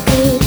てく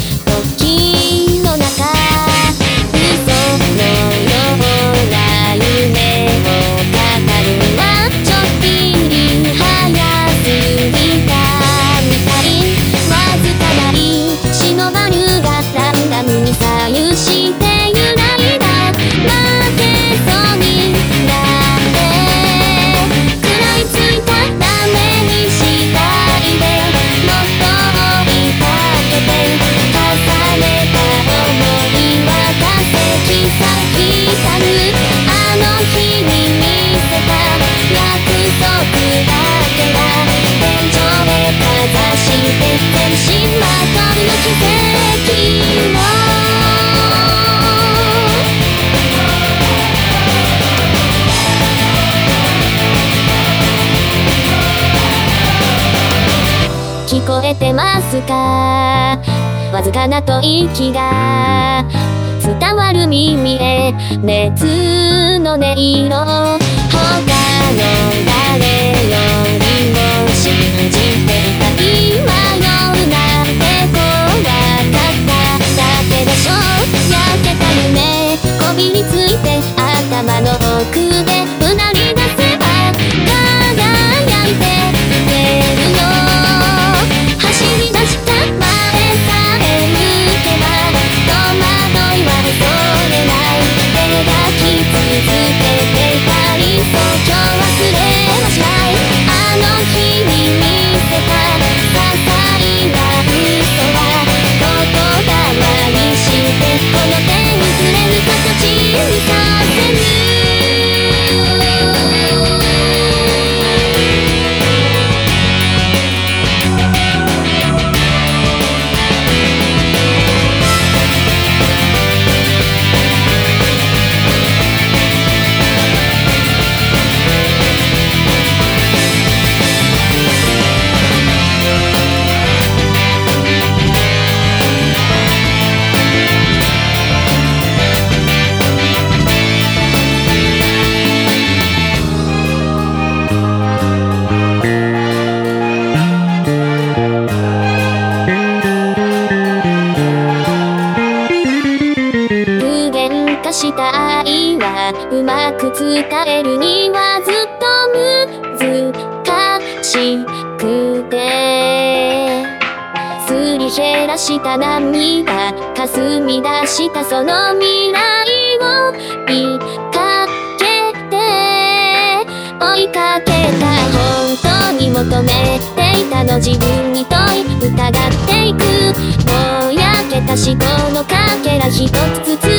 聞こえてますか？わずかな吐息が伝わる耳へ。熱の音色。他の誰よ伝えるにはずっと難しくて。すり減らした涙霞み出したその未来を追いかけて追いかけた。本当に求めていたの自分に問い疑っていく。ぼやけた思考のかけら一つずつ